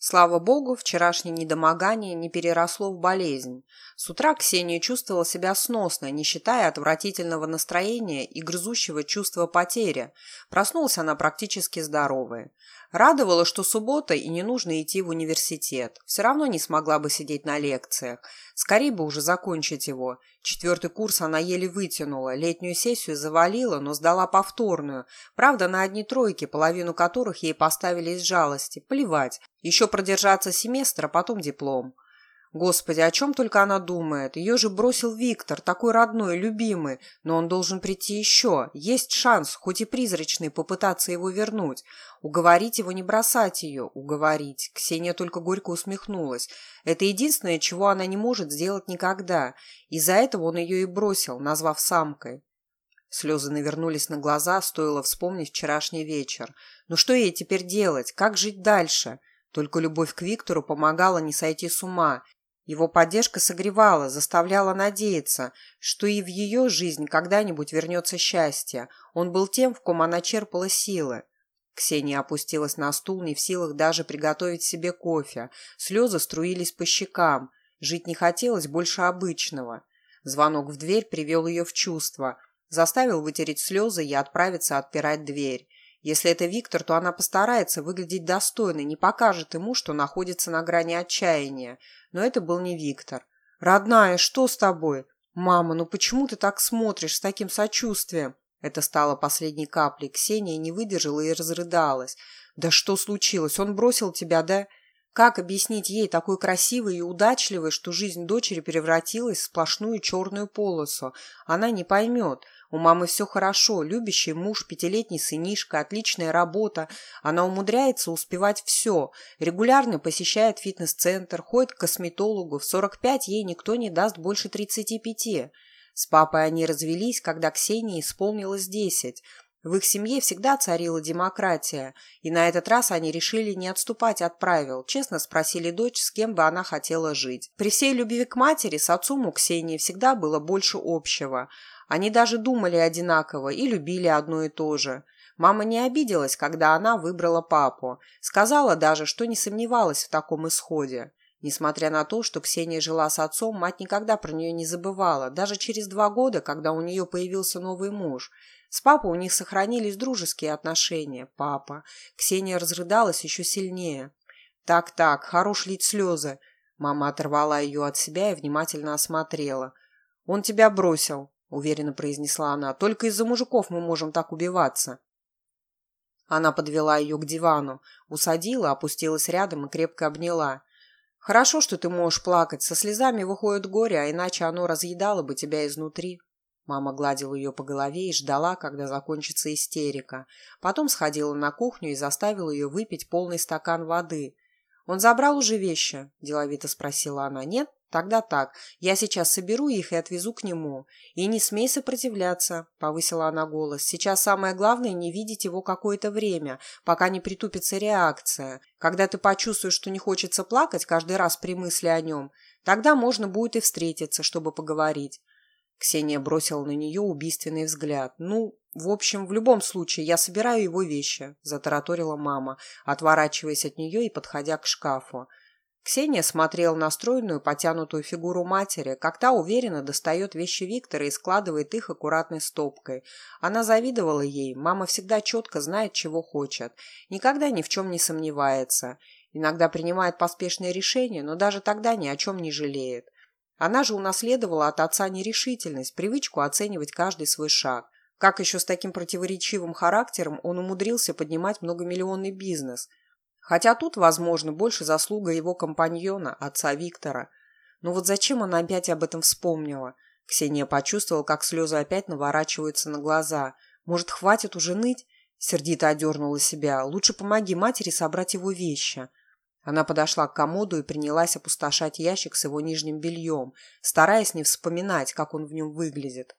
Слава богу, вчерашнее недомогание не переросло в болезнь. С утра Ксения чувствовала себя сносно, не считая отвратительного настроения и грызущего чувства потери. Проснулась она практически здоровая. Радовало, что суббота и не нужно идти в университет. Все равно не смогла бы сидеть на лекциях. Скорее бы уже закончить его. Четвертый курс она еле вытянула. Летнюю сессию завалила, но сдала повторную. Правда, на одни тройки, половину которых ей поставили из жалости. Плевать. Еще продержаться семестр, а потом диплом. Господи, о чем только она думает? Ее же бросил Виктор, такой родной, любимый. Но он должен прийти еще. Есть шанс, хоть и призрачный, попытаться его вернуть. Уговорить его не бросать ее. Уговорить. Ксения только горько усмехнулась. Это единственное, чего она не может сделать никогда. Из-за этого он ее и бросил, назвав самкой. Слезы навернулись на глаза, стоило вспомнить вчерашний вечер. Ну что ей теперь делать? Как жить дальше? Только любовь к Виктору помогала не сойти с ума, его поддержка согревала, заставляла надеяться, что и в ее жизнь когда-нибудь вернется счастье. Он был тем, в ком она черпала силы. Ксения опустилась на стул, не в силах даже приготовить себе кофе. Слезы струились по щекам. Жить не хотелось больше обычного. Звонок в дверь привел ее в чувство. Заставил вытереть слезы и отправиться отпирать дверь. Если это Виктор, то она постарается выглядеть достойно, не покажет ему, что находится на грани отчаяния. Но это был не Виктор. «Родная, что с тобой?» «Мама, ну почему ты так смотришь с таким сочувствием?» Это стало последней каплей. Ксения не выдержала и разрыдалась. «Да что случилось? Он бросил тебя, да?» Как объяснить ей такой красивой и удачливой, что жизнь дочери превратилась в сплошную черную полосу? Она не поймет. У мамы все хорошо, любящий муж, пятилетний сынишка, отличная работа. Она умудряется успевать все. Регулярно посещает фитнес-центр, ходит к косметологу. В 45 ей никто не даст больше 35. С папой они развелись, когда Ксении исполнилось 10. В их семье всегда царила демократия, и на этот раз они решили не отступать от правил, честно спросили дочь, с кем бы она хотела жить. При всей любви к матери с отцом у Ксении всегда было больше общего. Они даже думали одинаково и любили одно и то же. Мама не обиделась, когда она выбрала папу. Сказала даже, что не сомневалась в таком исходе. Несмотря на то, что Ксения жила с отцом, мать никогда про нее не забывала, даже через два года, когда у нее появился новый муж. С папой у них сохранились дружеские отношения. Папа. Ксения разрыдалась еще сильнее. «Так-так, хорош лить слезы». Мама оторвала ее от себя и внимательно осмотрела. «Он тебя бросил. — уверенно произнесла она. «Только из-за мужиков мы можем так убиваться». Она подвела ее к дивану, усадила, опустилась рядом и крепко обняла. «Хорошо, что ты можешь плакать. Со слезами выходит горе, а иначе оно разъедало бы тебя изнутри». Мама гладила ее по голове и ждала, когда закончится истерика. Потом сходила на кухню и заставила ее выпить полный стакан воды. «Он забрал уже вещи?» – деловито спросила она. «Нет?» «Тогда так. Я сейчас соберу их и отвезу к нему. И не смей сопротивляться», — повысила она голос. «Сейчас самое главное — не видеть его какое-то время, пока не притупится реакция. Когда ты почувствуешь, что не хочется плакать каждый раз при мысли о нем, тогда можно будет и встретиться, чтобы поговорить». Ксения бросила на нее убийственный взгляд. «Ну, в общем, в любом случае, я собираю его вещи», — затараторила мама, отворачиваясь от нее и подходя к шкафу. Ксения смотрела на стройную, потянутую фигуру матери, как та уверенно достает вещи Виктора и складывает их аккуратной стопкой. Она завидовала ей, мама всегда четко знает, чего хочет, никогда ни в чем не сомневается. Иногда принимает поспешные решения, но даже тогда ни о чем не жалеет. Она же унаследовала от отца нерешительность, привычку оценивать каждый свой шаг. Как еще с таким противоречивым характером он умудрился поднимать многомиллионный бизнес – Хотя тут, возможно, больше заслуга его компаньона, отца Виктора. Но вот зачем она опять об этом вспомнила? Ксения почувствовала, как слезы опять наворачиваются на глаза. Может, хватит уже ныть? Сердито одернула себя. Лучше помоги матери собрать его вещи. Она подошла к комоду и принялась опустошать ящик с его нижним бельем, стараясь не вспоминать, как он в нем выглядит.